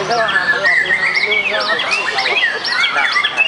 đó dạ. hàng